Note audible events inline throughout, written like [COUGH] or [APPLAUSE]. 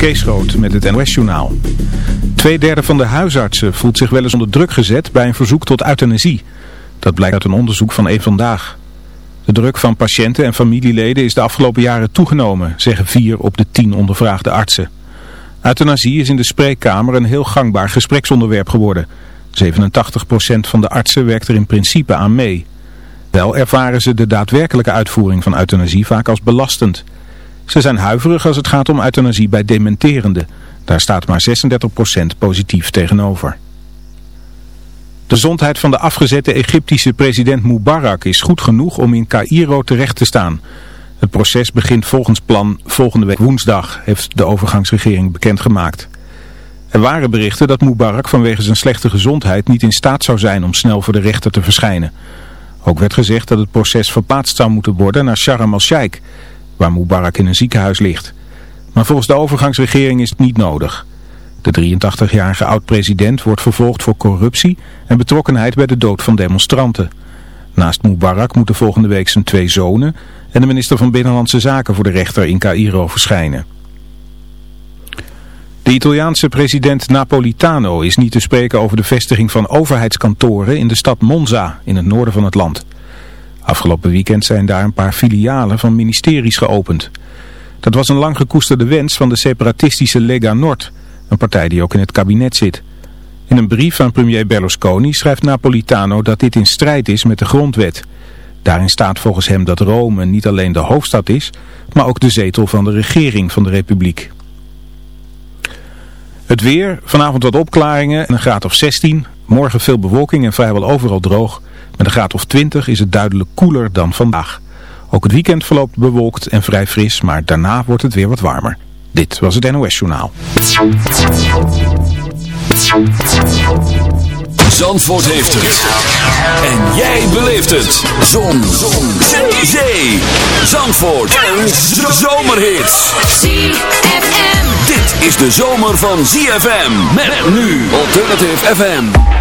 Kees Groot met het NOS-journaal. Tweederde van de huisartsen voelt zich wel eens onder druk gezet bij een verzoek tot euthanasie. Dat blijkt uit een onderzoek van Eén Vandaag. De druk van patiënten en familieleden is de afgelopen jaren toegenomen, zeggen vier op de tien ondervraagde artsen. Euthanasie is in de spreekkamer een heel gangbaar gespreksonderwerp geworden. 87% van de artsen werkt er in principe aan mee. Wel ervaren ze de daadwerkelijke uitvoering van euthanasie vaak als belastend. Ze zijn huiverig als het gaat om euthanasie bij dementerende. Daar staat maar 36% positief tegenover. De gezondheid van de afgezette Egyptische president Mubarak is goed genoeg om in Cairo terecht te staan. Het proces begint volgens plan volgende week woensdag, heeft de overgangsregering bekendgemaakt. Er waren berichten dat Mubarak vanwege zijn slechte gezondheid niet in staat zou zijn om snel voor de rechter te verschijnen. Ook werd gezegd dat het proces verplaatst zou moeten worden naar Sharm el-Sheikh, waar Mubarak in een ziekenhuis ligt. Maar volgens de overgangsregering is het niet nodig. De 83-jarige oud-president wordt vervolgd voor corruptie en betrokkenheid bij de dood van demonstranten. Naast Mubarak moeten volgende week zijn twee zonen en de minister van Binnenlandse Zaken voor de rechter in Cairo verschijnen. De Italiaanse president Napolitano is niet te spreken over de vestiging van overheidskantoren in de stad Monza in het noorden van het land. Afgelopen weekend zijn daar een paar filialen van ministeries geopend. Dat was een lang gekoesterde wens van de separatistische Lega Nord, een partij die ook in het kabinet zit. In een brief aan premier Berlusconi schrijft Napolitano dat dit in strijd is met de grondwet. Daarin staat volgens hem dat Rome niet alleen de hoofdstad is, maar ook de zetel van de regering van de republiek. Het weer, vanavond wat opklaringen en een graad of 16. Morgen veel bewolking en vrijwel overal droog. Met een graad of 20 is het duidelijk koeler dan vandaag. Ook het weekend verloopt bewolkt en vrij fris, maar daarna wordt het weer wat warmer. Dit was het NOS Journaal. Zandvoort heeft het. En jij beleeft het. Zon. Zon. Zee. Zandvoort. Een zomerhit. ZFM. Dit is de zomer van ZFM. Met nu Alternative FM.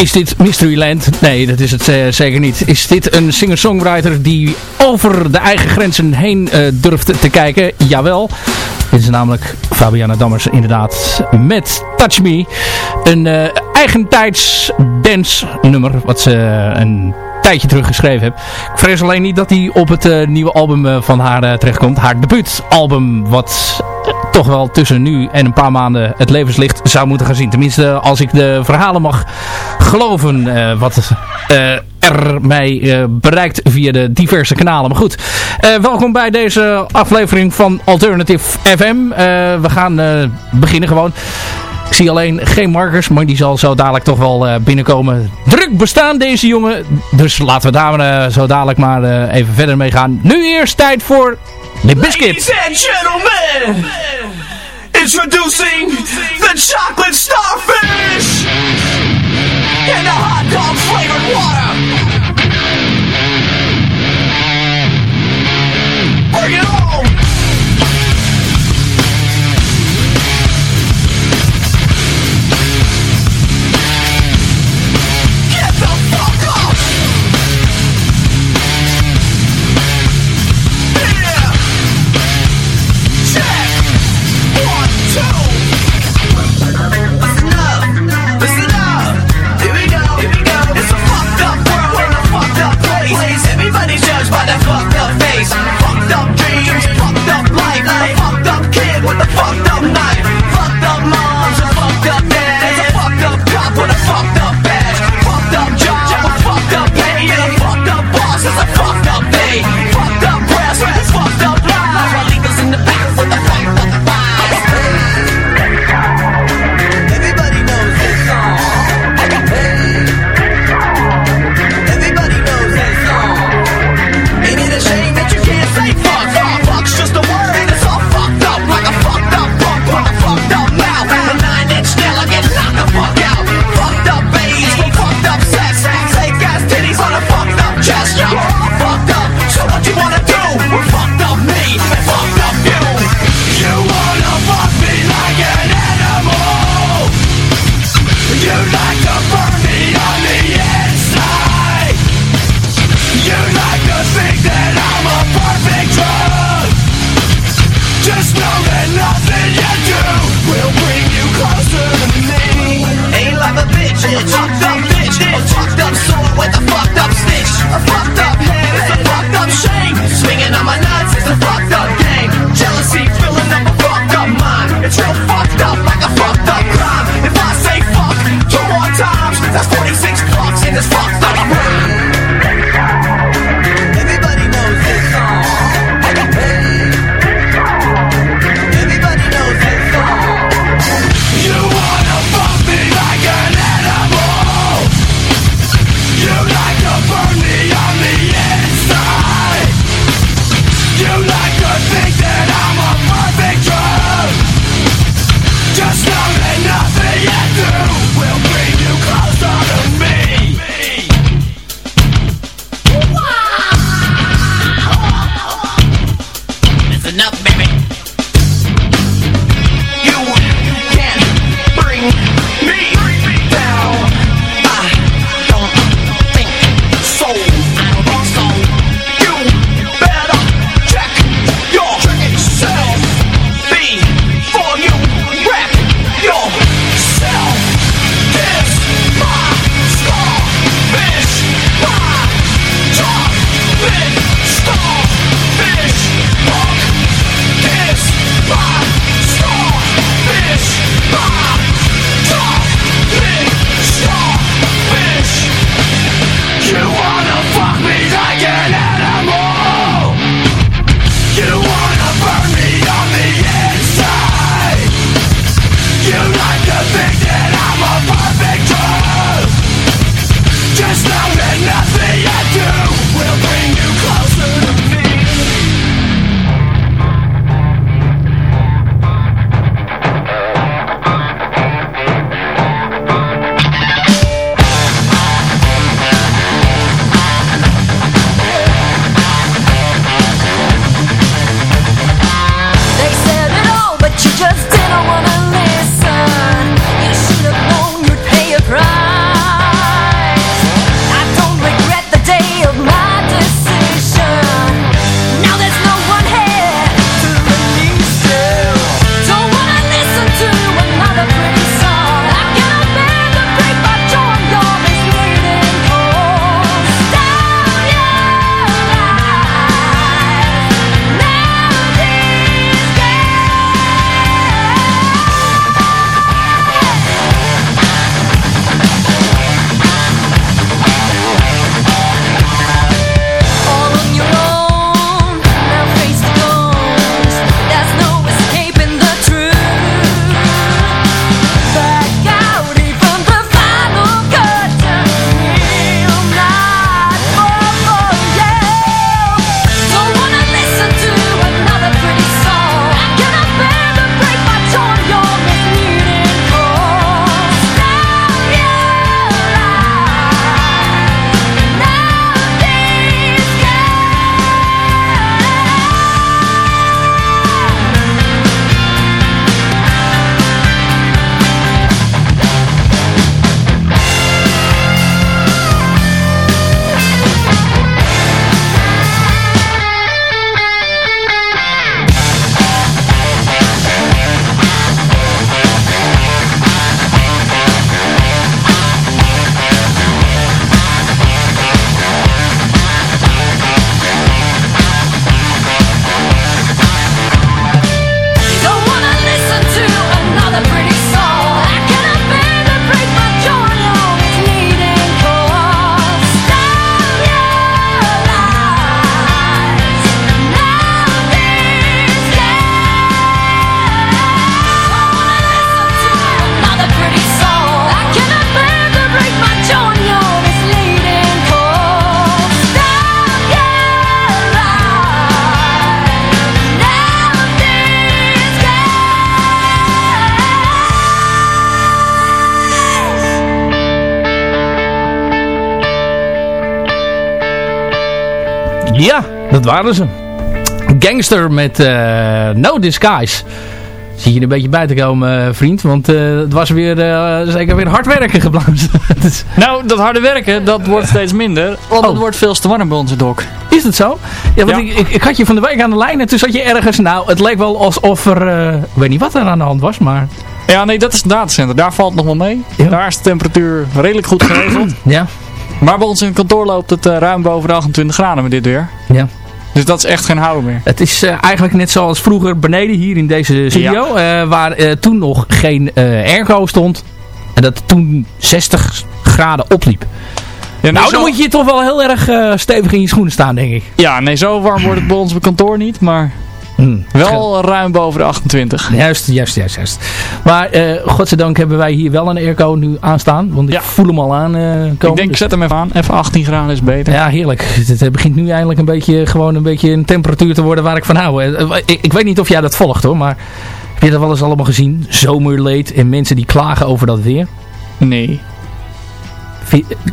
Is dit Mysteryland? Nee, dat is het uh, zeker niet. Is dit een singer-songwriter die over de eigen grenzen heen uh, durft te kijken? Jawel. Dit is namelijk Fabiana Dammers inderdaad met Touch Me. Een uh, eigentijds dance nummer wat ze een tijdje terug geschreven heb. Ik vrees alleen niet dat hij op het uh, nieuwe album uh, van haar uh, terechtkomt. Haar debuutalbum wat toch wel tussen nu en een paar maanden het levenslicht zou moeten gaan zien. Tenminste als ik de verhalen mag geloven wat er mij bereikt via de diverse kanalen. Maar goed, welkom bij deze aflevering van Alternative FM. we gaan beginnen gewoon. Ik zie alleen geen Marcus, maar die zal zo dadelijk toch wel uh, binnenkomen. Druk bestaan deze jongen. Dus laten we daar uh, zo dadelijk maar uh, even verder mee gaan. Nu eerst tijd voor de Biscuit. Ladies and gentlemen, introducing the chocolate starfish and the hot dog flavored water. Dat waren ze. Gangster met No Disguise. Zie je een beetje bij te komen, vriend. Want het was weer zeker weer hard werken geblazen. [LAUGHS] nou, dat harde werken, dat wordt steeds minder. Want het oh. wordt veel te warm bij onze dok. Is het zo? Ja, want Ik, ik, ik, had je van de week aan de lijn en toen zat je ergens... Nou, het leek wel alsof er... ik weet niet wat er aan de hand was, maar... Ja, nee, dat is een datacenter. Daar valt nog wel mee. Daar is de temperatuur redelijk goed geregeld. Ja. Maar bij ons in het kantoor loopt het uh, ruim boven de 28 graden met dit weer. Ja. Dus dat is echt geen houden meer. Het is uh, eigenlijk net zoals vroeger beneden hier in deze studio. Ja. Uh, waar toen nog geen airco stond. En dat toen 60 graden opliep. Ja, nou, dan moet je toch wel heel erg stevig in je schoenen staan, denk ik. Ja, nee, zo warm wordt het bij ons kantoor niet, maar... Hmm. Wel ruim boven de 28. Juist, juist, juist. juist. Maar uh, godzijdank hebben wij hier wel een airco nu aanstaan. Want ik voel hem al aan uh, komen. Ik denk, dus... zet hem even aan. Even 18 graden is beter. Ja, heerlijk. Het begint nu eindelijk een beetje, gewoon een beetje een temperatuur te worden waar ik van hou. Eh, ik, ik weet niet of jij dat volgt hoor, maar heb je dat wel eens allemaal gezien? Zomerleed en mensen die klagen over dat weer? Nee.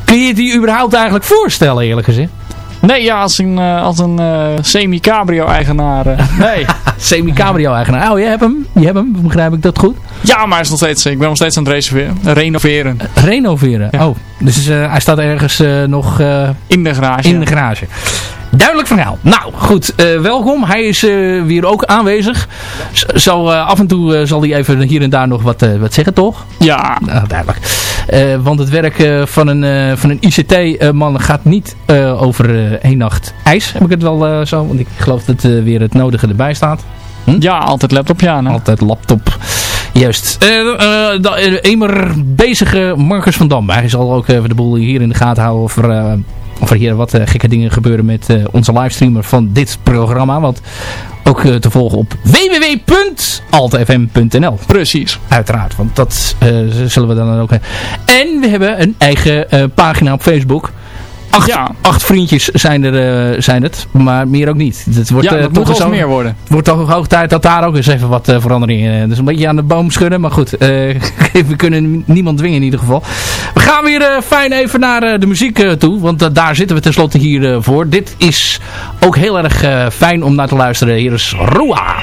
Kun je het je überhaupt eigenlijk voorstellen eerlijk gezegd? Nee, ja, als een, uh, als een uh, semi-cabrio-eigenaar. Uh, [LAUGHS] nee. semi-cabrio-eigenaar. Oh, je hebt hem? Je hebt hem, begrijp ik dat goed? Ja, maar is nog steeds, ik ben nog steeds aan het reserveren, renoveren. renoveren? Oh, dus hij staat ergens nog... in de garage. In de garage. Duidelijk verhaal. Nou, goed. Uh, welkom. Hij is uh, weer ook aanwezig. Zo uh, af en toe zal hij even hier en daar nog wat, wat zeggen, toch? Ja. Nou, duidelijk. want het werk van een, van een ICT-man gaat niet over één nacht ijs. Heb ik het wel zo? Want ik geloof dat weer het nodige erbij staat. Hm? Ja, altijd laptop, ja. Ne? Altijd laptop. Juist. Uh, Emer bezige Marcus van Dam. Hij zal ook even de boel hier in de gaten houden over of er hier wat uh, gekke dingen gebeuren met uh, onze livestreamer van dit programma. Want ook uh, te volgen op www.altfm.nl. Precies. Uiteraard, want dat zullen we dan ook hebben. En we hebben een eigen pagina op Facebook. Acht, ja. acht vriendjes zijn, er, uh, zijn het, maar meer ook niet. Het wordt, ja, uh, moet wel meer worden. Het wordt toch hoog tijd dat daar ook eens even wat uh, verandering in. Dus een beetje aan de boom schudden, maar goed. [LAUGHS] we kunnen niemand dwingen in ieder geval. We gaan weer fijn even naar de muziek toe, want daar zitten we tenslotte hier voor. Dit is ook heel erg fijn om naar te luisteren. Hier is Roa.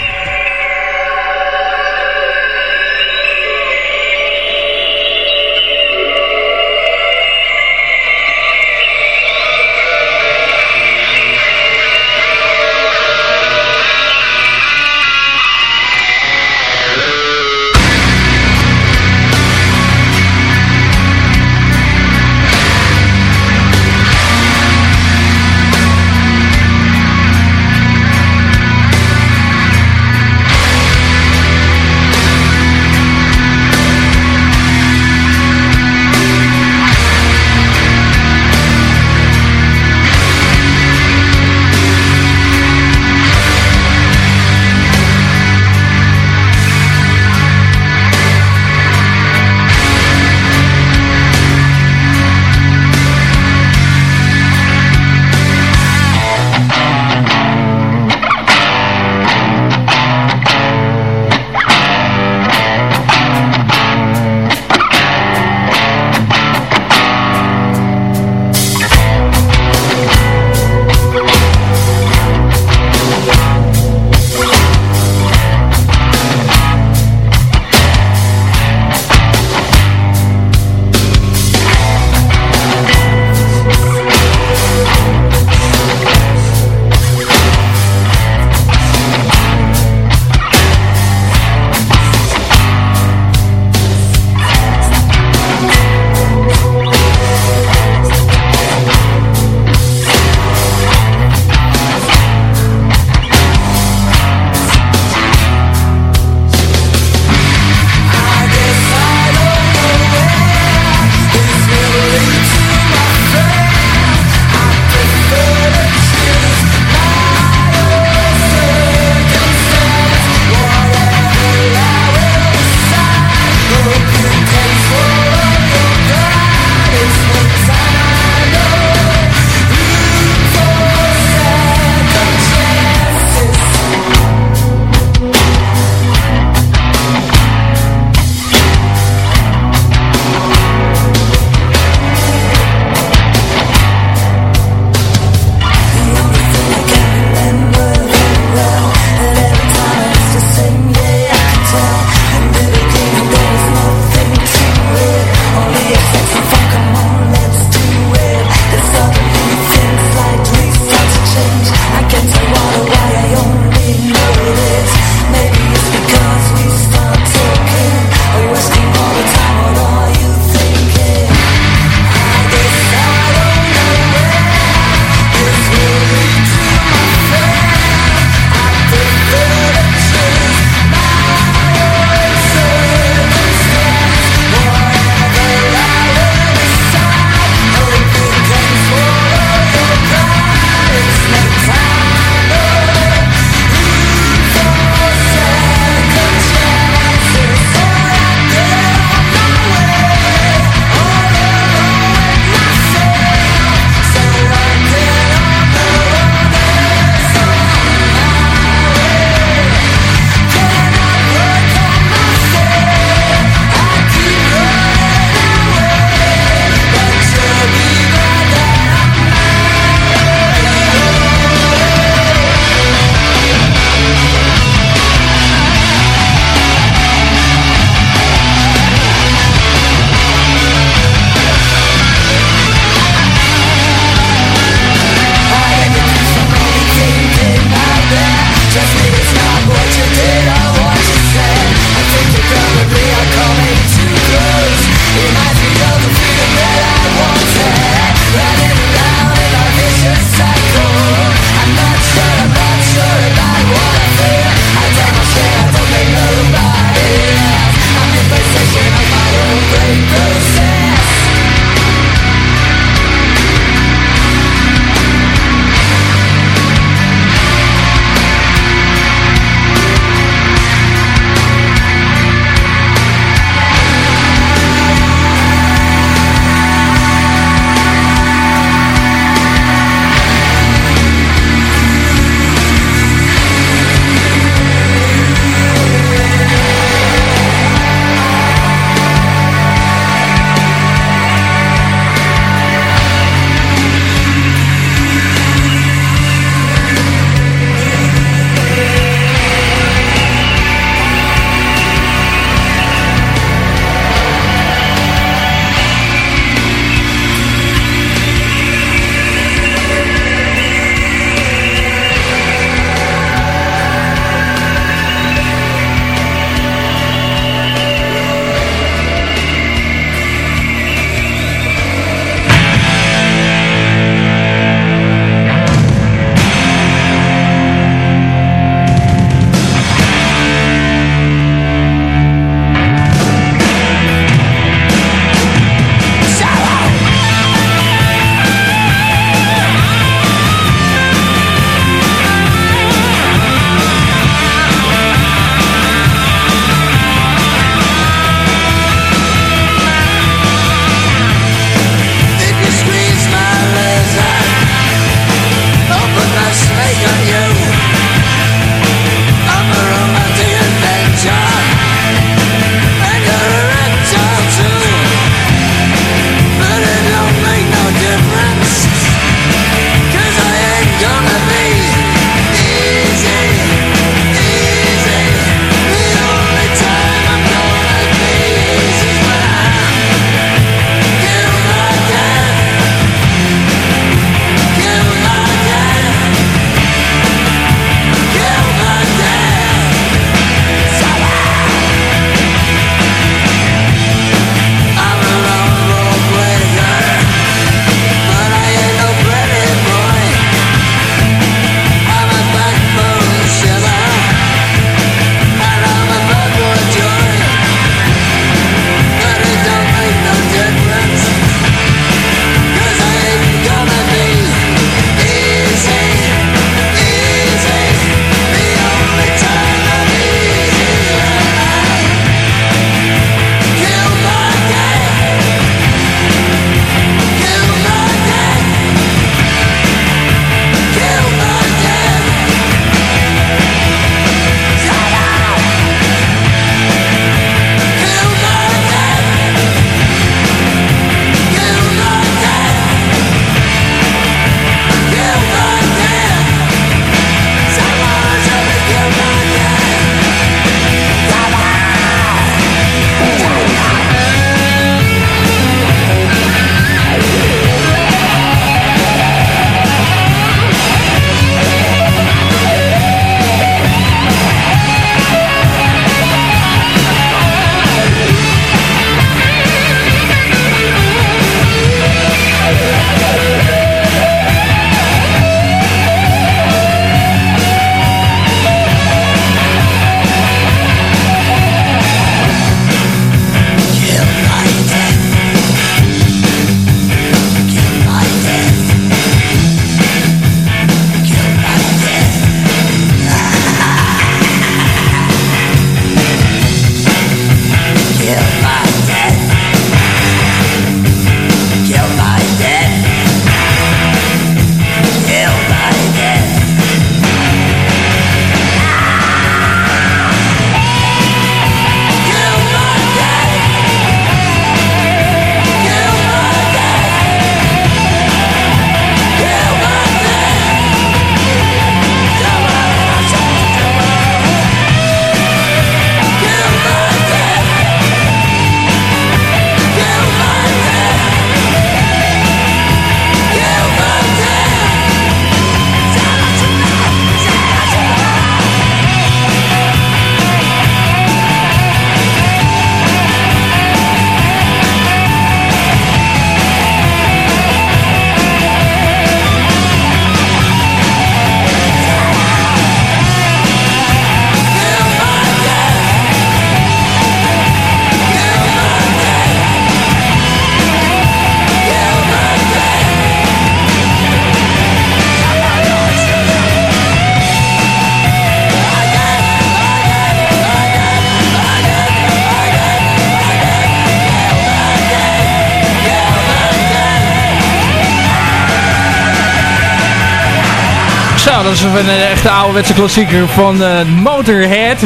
Is een echte ouderwetse klassieker van uh, Motorhead.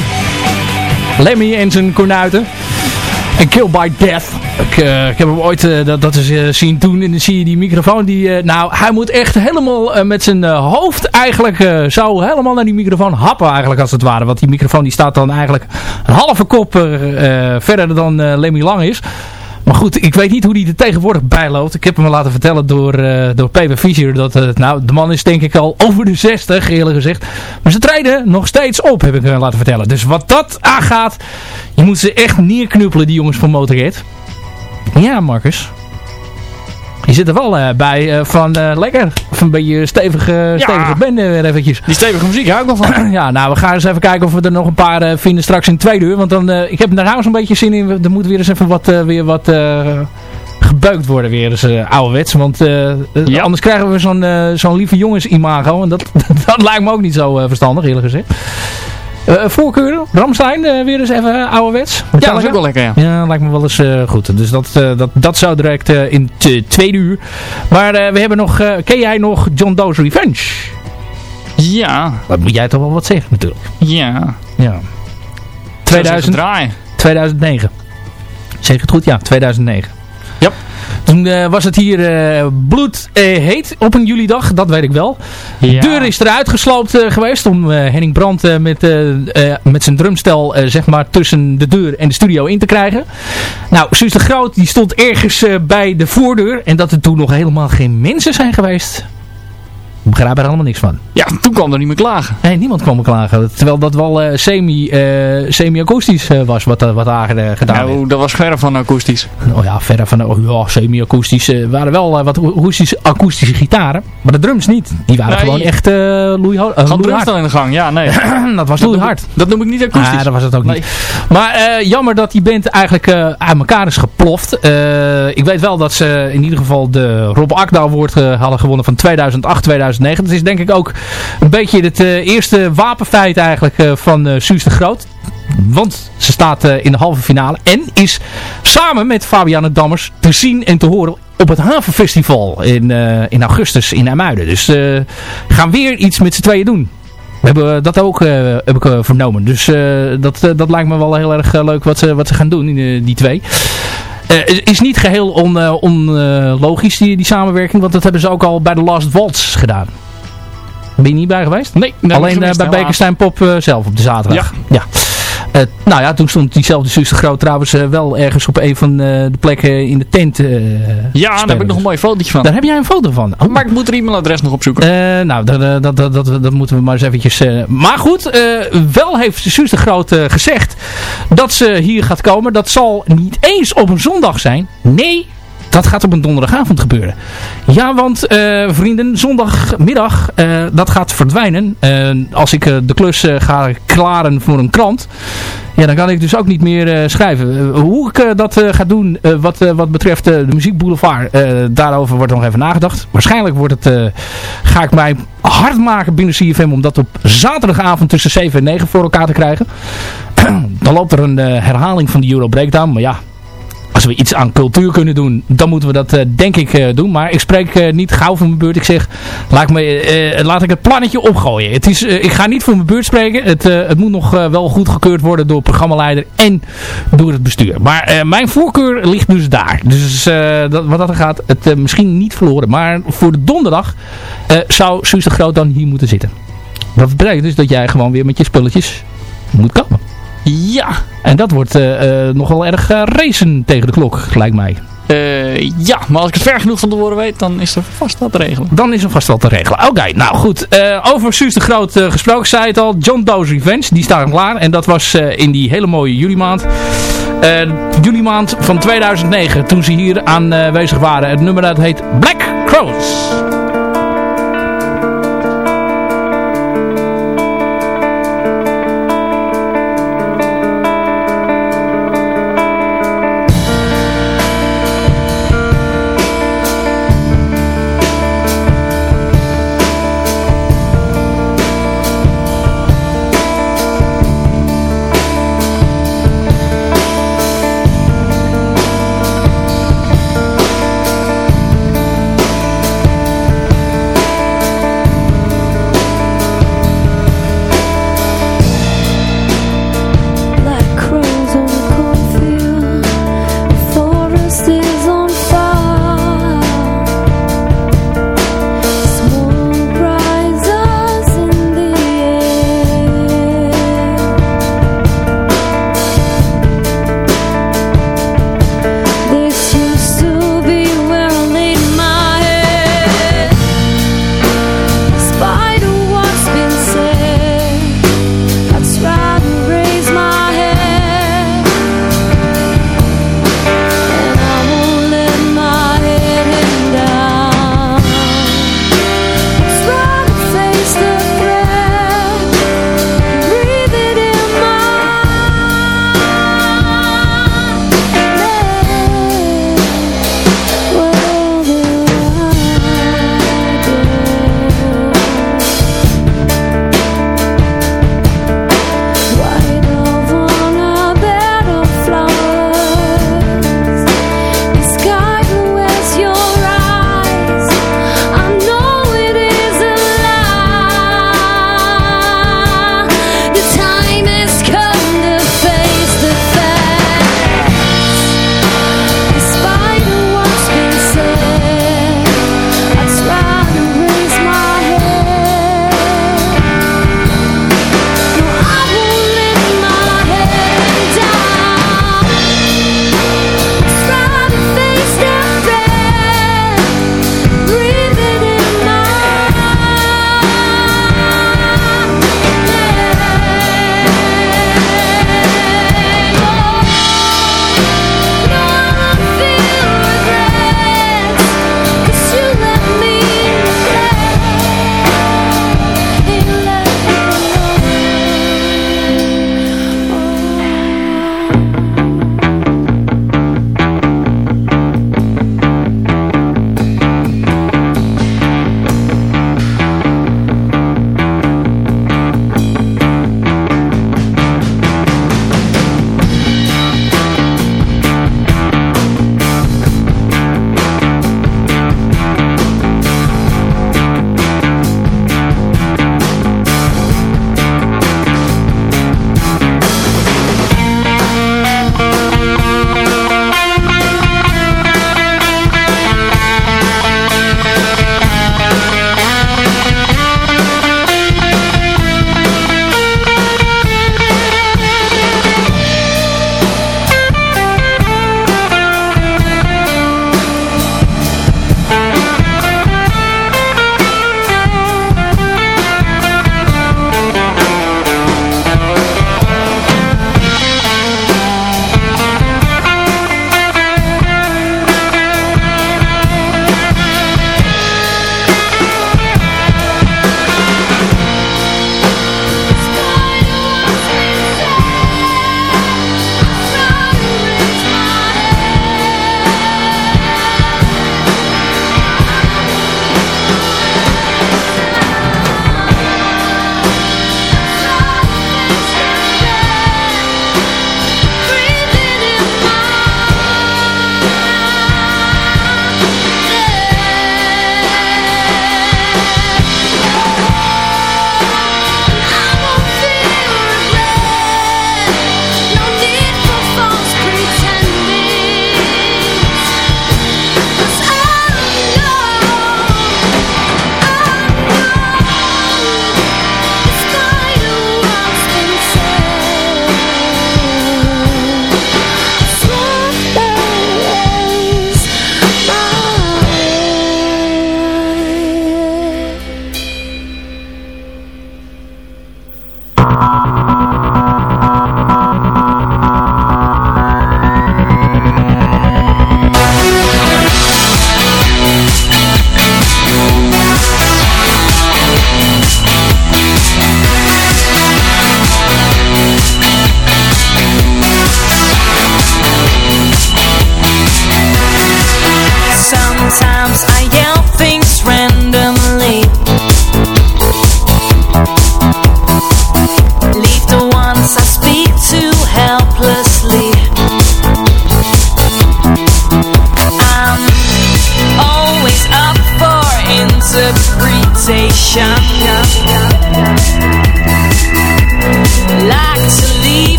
Lemmy en zijn kornuiten. En Kill by Death. Ik, uh, ik heb hem ooit uh, dat, dat is, zien doen. En dan zie je die microfoon. Die, nou, hij moet echt helemaal met zijn hoofd eigenlijk zo helemaal naar die microfoon happen eigenlijk als het ware. Want die microfoon die staat dan eigenlijk een halve kop verder dan Lemmy lang is. Maar goed, ik weet niet hoe hij er tegenwoordig bij loopt. Ik heb hem laten vertellen door, uh, door Peter Fischer. Dat, nou, de man is denk ik al [LAUGHS] over de 60, eerlijk gezegd. Maar ze treden nog steeds op, heb ik hem laten vertellen. Dus wat dat aangaat, je moet ze echt neerknuppelen, die jongens van Motorhead. Ja, Marcus. Je zit er wel uh, bij uh, van uh, lekker. Of een beetje stevige, ja. stevige bende weer eventjes. Die stevige muziek hou ik wel van. [CLEARS THROAT] ja, nou we gaan eens even kijken of we er nog een paar vinden straks in twee uur. Want dan, ik heb daar nou zo'n beetje zin in. Er moet weer eens even wat, weer wat gebeukt worden weer eens ouderwets. Want ja. anders krijgen we zo'n zo'n lieve jongens imago. En dat, [LAUGHS] dat lijkt me ook niet zo verstandig eerlijk gezegd. Uh, voorkeuren, Ramstein, uh, weer eens even ouderwets. Ja, dat is ook wel lekker, ja. Ja, lijkt me wel eens goed. Dus dat, dat, dat zou direct in tweede uur. Maar we hebben nog, ken jij nog John Doe's Revenge? Ja. Dat moet jij toch wel wat zeggen natuurlijk. Ja. Ja. 2000, 2009. Zeg het goed? Ja, 2009. Toen uh, was het hier uh, bloed uh, heet op een julidag, dat weet ik wel. Ja. De deur is eruit gesloopt geweest om Henning Brandt met, met zijn drumstel zeg maar tussen de deur en de studio in te krijgen. Nou, Suus de Groot die stond ergens bij de voordeur en dat er toen nog helemaal geen mensen zijn geweest begrijp er allemaal niks van. Ja, toen kwam er niet meer klagen. Nee, niemand kwam er klagen. Terwijl dat wel uh, semi, semi-akoestisch uh, was wat, wat daar gedaan Nou, dat was verre van akoestisch. Oh ja, verre van oh, ja, semi-akoestisch. waren wel wat akoestische, akoestische gitaren. Maar de drums niet. Die waren gewoon echt uh, loeihard. Uh, drumstel in de gang, ja, nee. [CLEARS THROAT] dat was loeihard. Dat, dat noem ik niet akoestisch. Ja, dat was het ook niet. Maar jammer dat die band eigenlijk uit elkaar is geploft. ik weet wel dat ze in ieder geval de Rob Akda Award hadden gewonnen van 2008, 2009. 2009. Dat is denk ik ook een beetje het uh, eerste wapenfeit eigenlijk uh, van uh, Suus de Groot. Want ze staat in de halve finale en is samen met Fabiana Dammers te zien en te horen op het Havenfestival in, in augustus in IJmuiden. Dus gaan weer iets met z'n tweeën doen. We hebben dat ook heb ik, vernomen. Dus dat, dat lijkt me wel heel erg leuk wat ze, wat ze gaan doen, die twee. Uh, is niet geheel onlogisch, on, uh, die, die samenwerking. Want dat hebben ze ook al bij de Last Waltz gedaan. Ben je niet bij geweest? Nee. Alleen uh, bij Bekenstein Pop zelf op de zaterdag. Ja. ja. Uh, nou ja, toen stond diezelfde zus Groot trouwens uh, wel ergens op een van uh, de plekken in de tent Ja, daar heb ik nog een mooi fotootje van. Daar heb jij een foto van? Oh. Maar ik moet er e-mailadres nog opzoeken. nou, dat, dat, dat, dat, dat moeten we maar eens eventjes... maar goed, wel heeft zus Groot gezegd dat ze hier gaat komen. Dat zal niet eens op een zondag zijn. Nee, dat gaat op een donderdagavond gebeuren. Ja, want uh, vrienden, zondagmiddag, uh, dat gaat verdwijnen. Uh, als ik de klus ga klaren voor een krant, ja, dan kan ik dus ook niet meer schrijven. hoe ik dat ga doen wat, wat betreft de muziekboulevard, daarover wordt nog even nagedacht. Waarschijnlijk wordt het, ga ik mij hard maken binnen CFM om dat op zaterdagavond tussen 7 en 9 voor elkaar te krijgen. [CLEARS THROAT] dan loopt er een herhaling van de Euro Breakdown, maar ja, als we iets aan cultuur kunnen doen, dan moeten we dat uh, denk ik uh, doen. Maar ik spreek uh, niet gauw voor mijn beurt. Ik zeg, laat, me, laat ik het plannetje opgooien. Het is, ik ga niet voor mijn beurt spreken. Het, het moet nog wel goedgekeurd worden door programmaleider en door het bestuur. Maar mijn voorkeur ligt dus daar. Dus dat, wat dat gaat, het misschien niet verloren. Maar voor de donderdag zou Suus de Groot dan hier moeten zitten. Dat betekent dus dat jij gewoon weer met je spulletjes moet komen. Ja. En dat wordt uh, uh, nogal erg uh, racen tegen de klok, lijkt mij. ja, maar als ik het ver genoeg van tevoren weet, dan is er vast wat te regelen. Dan is er vast wat te regelen. Oké, nou goed. over Suus de Groot gesproken, zei het al. John Doe's Revenge, die staat klaar. En dat was in die hele mooie juli maand. juli maand van 2009, toen ze hier aanwezig waren. Het nummer dat heet Black Crows.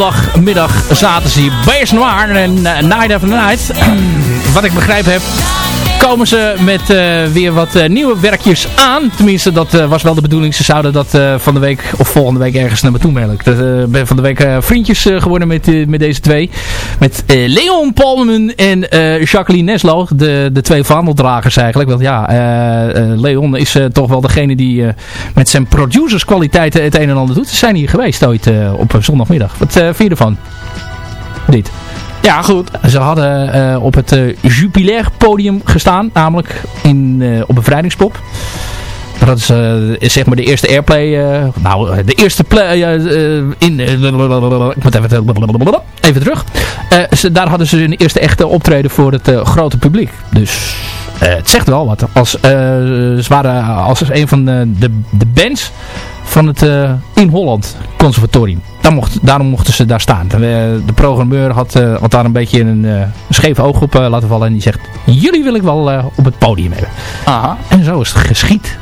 Zondagmiddag zaten ze Bears Noir en uh, Night After Night. [CLEARS THROAT] Wat ik begrijp heb, komen ze met uh, weer wat uh, nieuwe werkjes aan. Tenminste, dat uh, was wel de bedoeling. Ze zouden dat van de week of volgende week ergens naar me toe melken. Ik ben van de week vriendjes geworden met, met deze twee. Met Leon Palmen en Jacqueline Neslo. De, de twee vaandeldragers eigenlijk. Want ja, Leon is toch wel degene die met zijn producerskwaliteiten het een en ander doet. Ze zijn hier geweest ooit op zondagmiddag. Wat vind je ervan? Dit. Ja, goed. Ze hadden uh, op het uh, Jupiler podium gestaan, namelijk in, uh, op bevrijdingspop. Dat is zeg maar de eerste airplay. nou, de eerste play. in, ik moet even, even terug. Ze, daar hadden ze hun eerste echte optreden voor het grote publiek. Dus het zegt wel wat. Als, ze waren als een van de, de, de bands van het In Holland conservatorium. Daar mocht, daarom mochten ze daar staan. De, de programmeur had, uh, had, daar een beetje een, uh, scheef oog op laten vallen. En die zegt, jullie wil ik wel op het podium hebben. Aha. En zo is het geschied.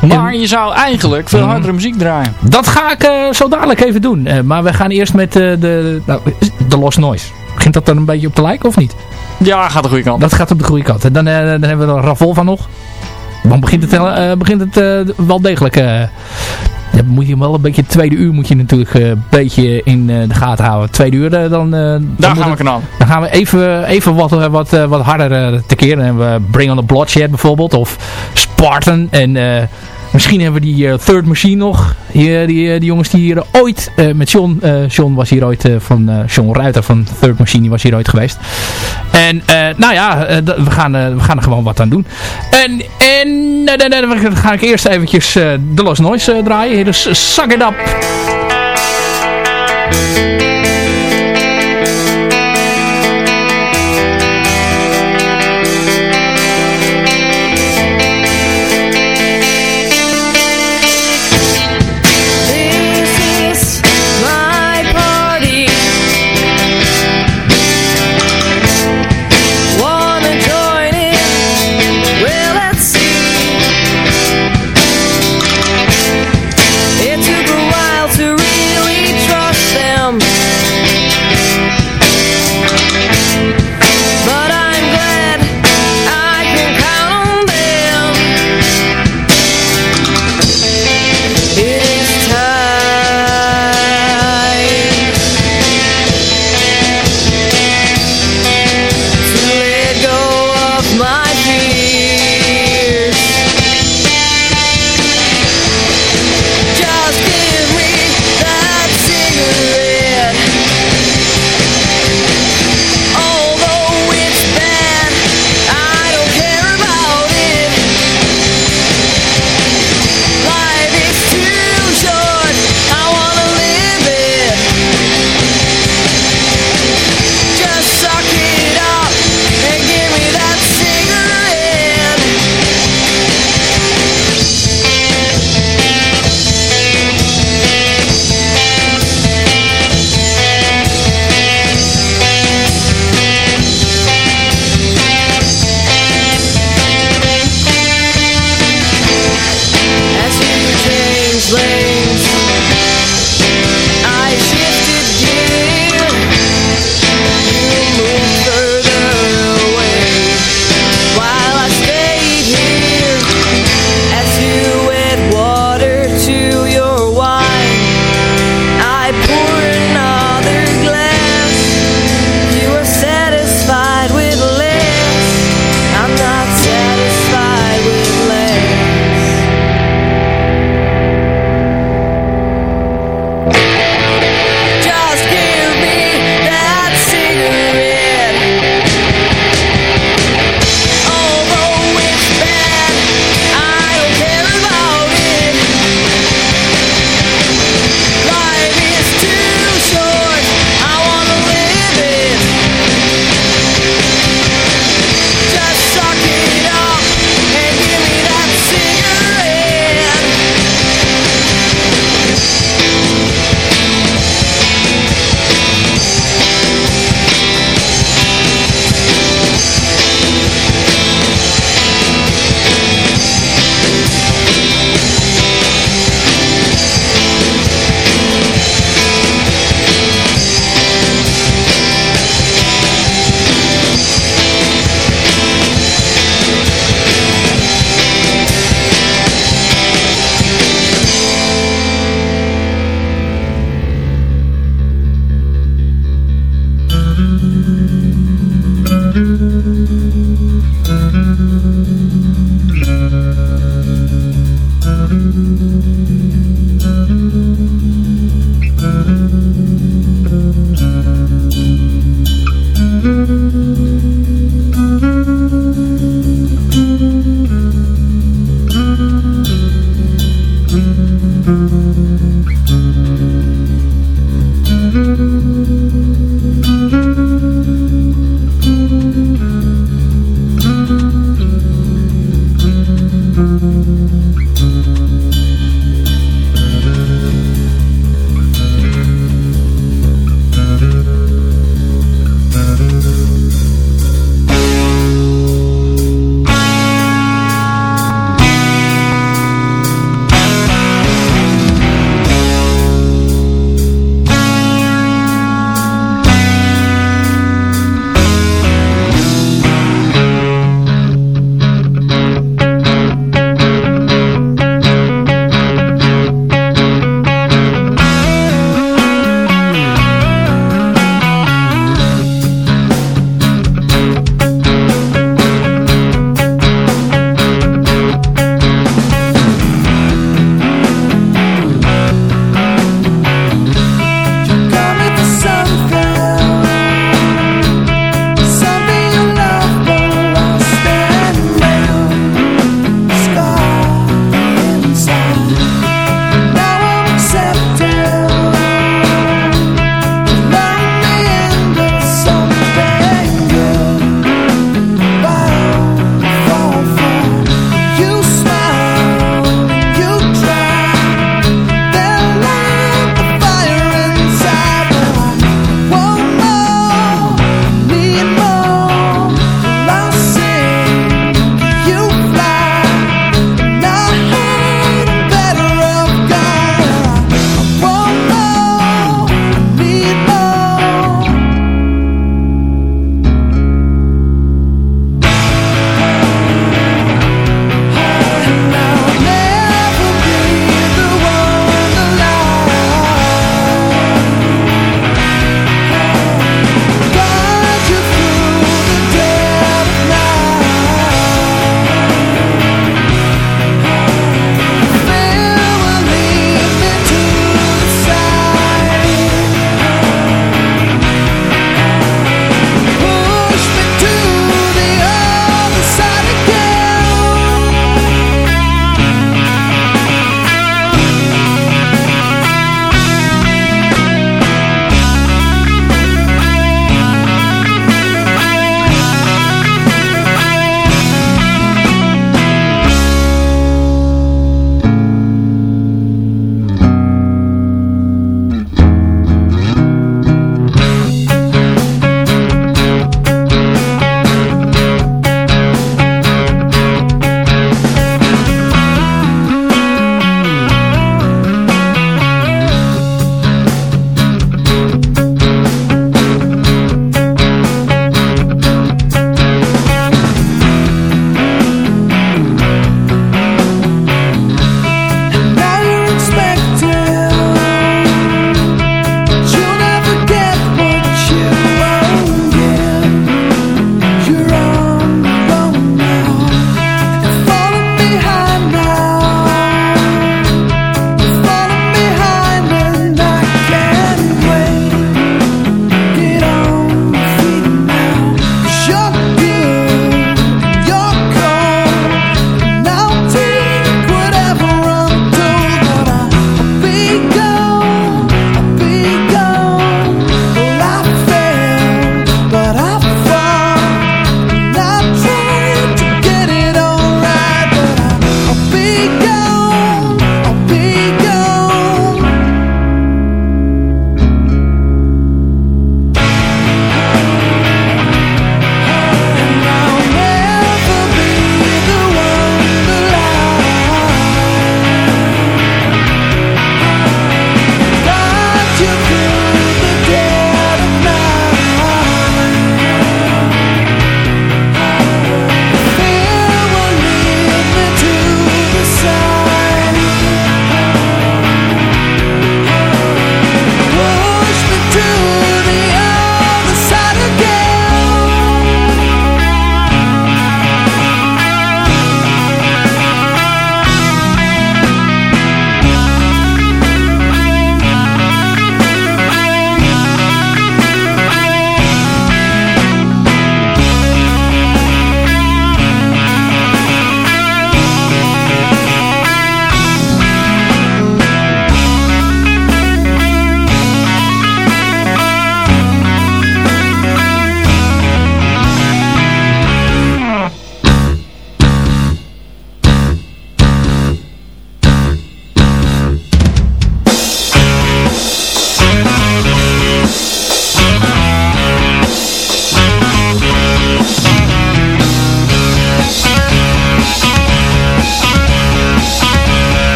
Maar en, je zou eigenlijk veel mhm. hardere muziek draaien. Dat ga ik zo dadelijk even doen. maar we gaan eerst met de, nou, de Lost Noise. Begint dat dan een beetje op te lijken of niet? Ja, gaat de goede kant. Dat gaat op de goede kant. En dan, dan hebben we er Ravol van nog. Dan begint het, begint het wel degelijk dan moet je wel een beetje tweede uur moet je natuurlijk eh, een beetje in eh, de gaten houden. Tweede uur, eh, dan, dan, Daar gaan we knallen. Dan gaan we even, even wat, wat, wat harder tekeer. Dan hebben we Bring on the Bloodshed bijvoorbeeld. Of Spartan. En Misschien hebben we die uh, Third Machine nog. Die, die, die, jongens die hier ooit uh, met John. John was hier ooit van John Ruiter van Third Machine. Die was hier ooit geweest. En nou ja, we, gaan, we gaan er gewoon wat aan doen. En, en dan ga ik eerst eventjes de Lost Noise draaien. Is Suck It Up.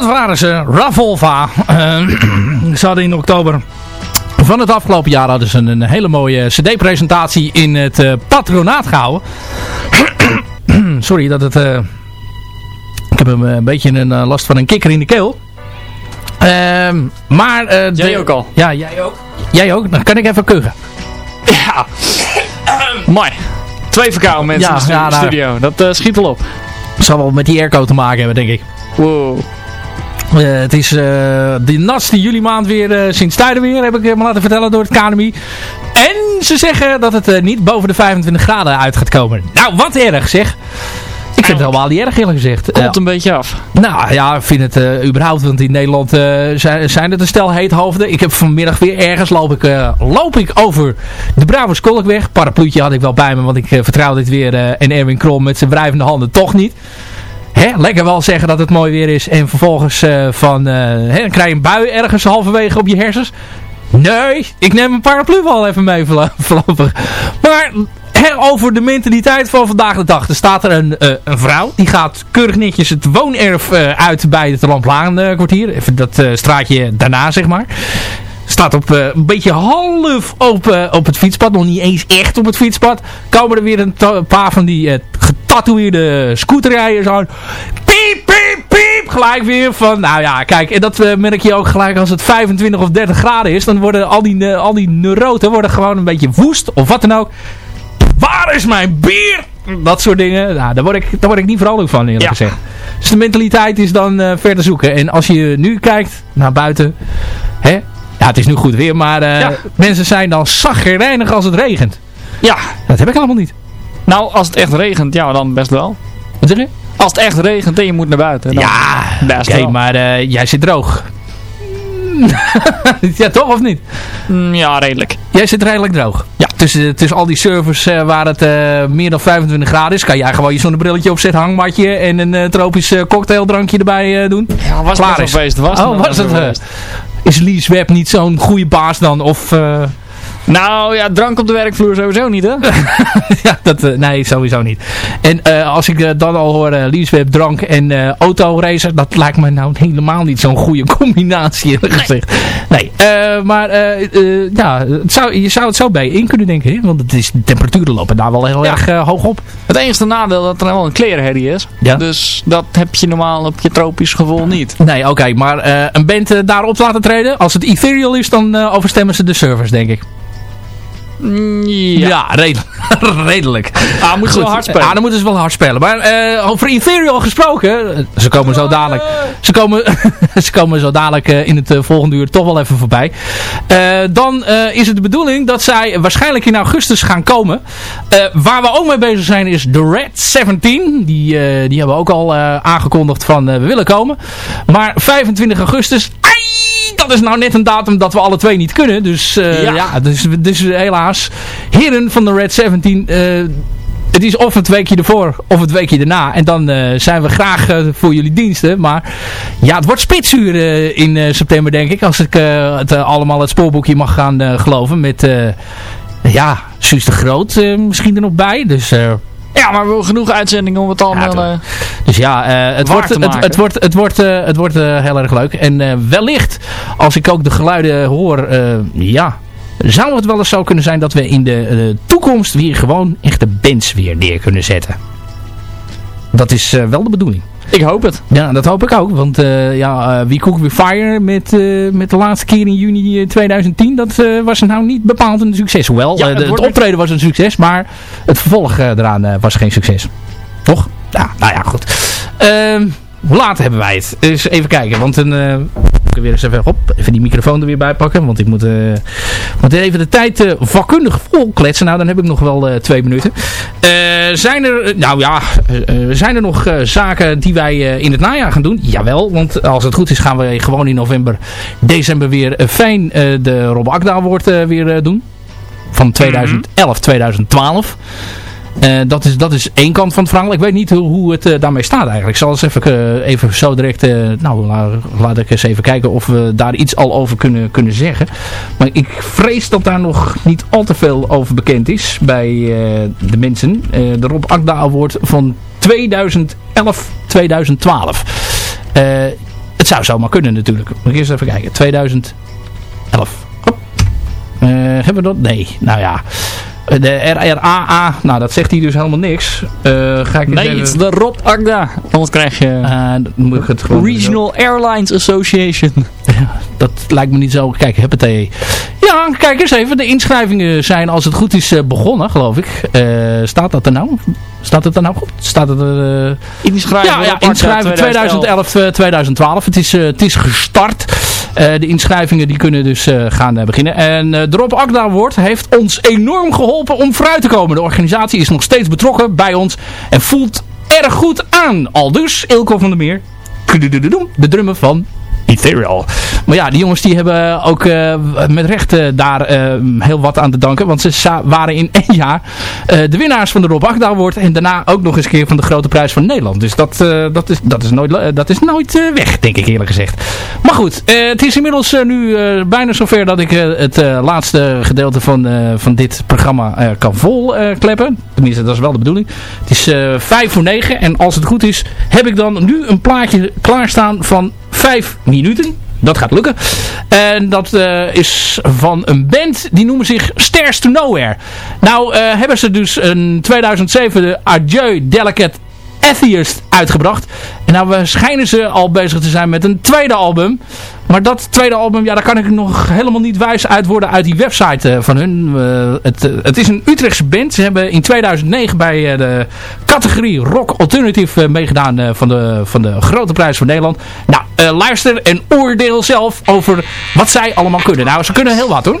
Dat waren ze, Ravolva. Uh, [CLEARS THROAT] ze hadden in oktober van het afgelopen jaar hadden ze een, hele mooie cd-presentatie in het uh, patronaat gehouden. [CLEARS THROAT] Sorry dat het... Uh, ik heb een, beetje een last van een kikker in de keel. Ehm, maar... jij de, ook al? Ja, jij ook. Jij ook? Dan kan ik even kuchen. Ja. [CLEARS THROAT] Mooi. Twee verkouden mensen in de nou. studio. Dat schiet wel op. Zal wel met die airco te maken hebben, denk ik. Wow. Uh, het is uh, de natste juli maand weer sinds tijden weer, heb ik me laten vertellen door het KNMI. En ze zeggen dat het niet boven de 25 graden uit gaat komen. Nou, wat erg zeg. Ik vind het helemaal niet erg eerlijk gezegd. Komt een beetje af. Nou ja, ik vind het uh, überhaupt, want in Nederland uh, zijn, zijn het een stel heethoofden. Ik heb vanmiddag weer ergens, loop ik, uh, loop ik over de Bravos Kolkweg. Parapluutje had ik wel bij me, want ik vertrouw dit weer. en Erwin Krom met zijn wrijvende handen toch niet. Hè, lekker wel zeggen dat het mooi weer is. En vervolgens van, hè, dan krijg je een bui ergens halverwege op je hersens. Nee, ik neem een paraplu wel even mee [LAUGHS] voorlopig. Maar over de mentaliteit van vandaag de dag. Er staat er een, uh, een vrouw. Die gaat keurig netjes het woonerf uit bij het Lamplaan uh, kwartier. Even dat straatje daarna zeg maar. Staat op een beetje half op, op het fietspad. Nog niet eens echt op het fietspad. Komen er weer een paar van die getatoeëerde scooterrijders aan. Piep, piep, piep. Gelijk weer van, nou ja, kijk. En dat merk je ook gelijk als het 25 of 30 graden is. Dan worden al die, al die neuroten worden gewoon een beetje woest. Of wat dan ook. Waar is mijn bier? Dat soort dingen. Nou, daar, word ik, daar word ik niet vrolijk van eerlijk gezegd. Dus de mentaliteit is dan uh, ver te zoeken. En als je nu kijkt naar buiten. Hè, ja, het is nu goed weer. Maar uh, mensen zijn dan zaggerijnig als het regent. Ja. Dat heb ik allemaal niet. Nou, als het echt regent, ja, dan best wel. Wat zeg je? Als het echt regent en je moet naar buiten. Dan ja, best okay, maar uh, jij zit droog. [LAUGHS] ja, toch of niet? Mm, ja, redelijk. Jij zit redelijk droog. Ja. Tussen, tussen al die servers uh, waar het uh, meer dan 25 graden is, kan jij gewoon je zonnebrilletje opzetten, hangmatje en een uh, tropisch cocktaildrankje erbij doen. Ja, was Klaar het is. Was oh, was het? is Lee Web niet zo'n goede baas dan? Of... Nou ja, drank op de werkvloer sowieso niet hè? [LAUGHS] ja, dat, uh, nee, sowieso niet. En uh, als ik uh, dan al hoor Liesweb, drank en autoracer, dat lijkt me nou helemaal niet zo'n goede combinatie in gezicht. Nee, maar ja, het zou, je zou het zo bij in kunnen denken, hè? want het is, de temperaturen lopen daar wel heel erg hoog op. Het enige nadeel dat er wel een klerenherrie is. Ja? Dus dat heb je normaal op je tropisch gevoel niet. Nee, oké, maar een band daarop laten treden, als het ethereal is, dan overstemmen ze de servers, denk ik. Ja, redelijk. [LAUGHS] redelijk. Ah, moeten ze wel hard spelen. Ah, dan moeten ze wel hard spelen. Maar uh, over Ethereal gesproken, [LAUGHS] ze komen zo dadelijk, ze komen, ze komen zo dadelijk uh, in het uh, volgende uur toch wel even voorbij. dan is het de bedoeling dat zij waarschijnlijk in augustus gaan komen. waar we ook mee bezig zijn is de Red 17. Die, die hebben we ook al aangekondigd van we willen komen. Maar 25 augustus, dat is nou net een datum dat we alle twee niet kunnen. Dus uh, ja, ja dus, dus helaas. Heren van de Red 17... Uh, eh, het is of het weekje ervoor of het weekje erna. En dan uh, zijn we graag uh, voor jullie diensten. Maar ja, het wordt spitsuur uh, in september denk ik. Als ik het allemaal het spoorboekje mag gaan geloven. Met ja, Suus de Groot misschien er nog bij. Dus ja, maar we hebben genoeg uitzendingen om het allemaal... Ja, uh, dus ja, uh, het, wordt, het, het, wordt, het wordt, het wordt heel erg leuk. En wellicht, als ik ook de geluiden hoor, ja, zou het wel eens zo kunnen zijn dat we in de toekomst weer gewoon echte bands weer neer kunnen zetten. Dat is wel de bedoeling. Ik hoop het. Ja, dat hoop ik ook. Want uh, ja, uh, We Cook We Fire met, uh, met de laatste keer in juni 2010, dat was nou niet bepaald een succes. Hoewel, ja, het, het optreden was een succes, maar het vervolg eraan was geen succes. Toch? Ja, nou ja, goed. Ehm, hoe laat hebben wij het? Eens even kijken, want een weer eens even op. Even die microfoon er weer bij pakken. Want ik moet, uh, moet even de tijd uh, vakkundig volkletsen. Nou, dan heb ik nog wel uh, twee minuten. zijn er, nou ja, zijn er nog zaken die wij in het najaar gaan doen? Jawel, want als het goed is gaan we gewoon in november, december weer fijn de Rob Akda Award weer doen. Van 2011, 2012. Uh, dat, is, dat is één kant van het verhaal. Ik weet niet hoe, hoe het uh, daarmee staat eigenlijk. Ik zal eens even, uh, even zo direct... nou, laat, ik eens even kijken of we daar iets al over kunnen, kunnen zeggen. Maar ik vrees dat daar nog niet al te veel over bekend is bij de mensen. de Rob Akda Award van 2011-2012. het zou zomaar kunnen natuurlijk. Moet ik eerst even kijken. 2011. Uh, hebben we dat? Nee. Nou ja. De RRAA, nou dat zegt hij dus helemaal niks. Uh, ga ik nee, het is de Rob Agda. Anders krijg je uh, moet ik het Regional Airlines Association. Dat lijkt me niet zo. Kijk, heb het Ja, kijk eens even. De inschrijvingen zijn als het goed is begonnen, geloof ik. Uh, staat dat er nou? Staat het er nou goed? Staat het er... Inschrijven, ja, ja, inschrijven 2011, 2012. Het is, het is gestart. De inschrijvingen die kunnen dus gaan beginnen. En de Rob Agda Award heeft ons enorm geholpen om vooruit te komen. De organisatie is nog steeds betrokken bij ons en voelt erg goed aan. Al dus Ilko van der Meer, de drummer van Ethereal. Maar ja, die jongens die hebben ook uh, met recht uh, daar uh, heel wat aan te danken. Want ze waren in één jaar de winnaars van de Rob Agda Award. En daarna ook nog eens een keer van de Grote Prijs van Nederland. Dus dat, dat, is, dat is nooit, dat is nooit weg, denk ik eerlijk gezegd. Maar goed, het is inmiddels nu bijna zover dat ik het laatste gedeelte van, van dit programma kan volkleppen. Tenminste, dat is wel de bedoeling. Het is vijf voor negen. En als het goed is, heb ik dan nu een plaatje klaarstaan van vijf minuten. Dat gaat lukken. En dat uh, is van een band, die noemen zich Stairs to Nowhere. Nou uh, hebben ze dus in 2007 de Adieu Delicate Atheist uitgebracht. En nou schijnen ze al bezig te zijn met een tweede album. Maar dat tweede album, ja, daar kan ik nog helemaal niet wijs uit worden uit die website uh, van hun. Uh, het, het is een Utrechtse band. Ze hebben in 2009 bij de categorie Rock Alternative meegedaan van, de, van de Grote Prijs van Nederland. Nou, luister en oordeel zelf over wat zij allemaal kunnen. Nou, ze kunnen heel wat hoor.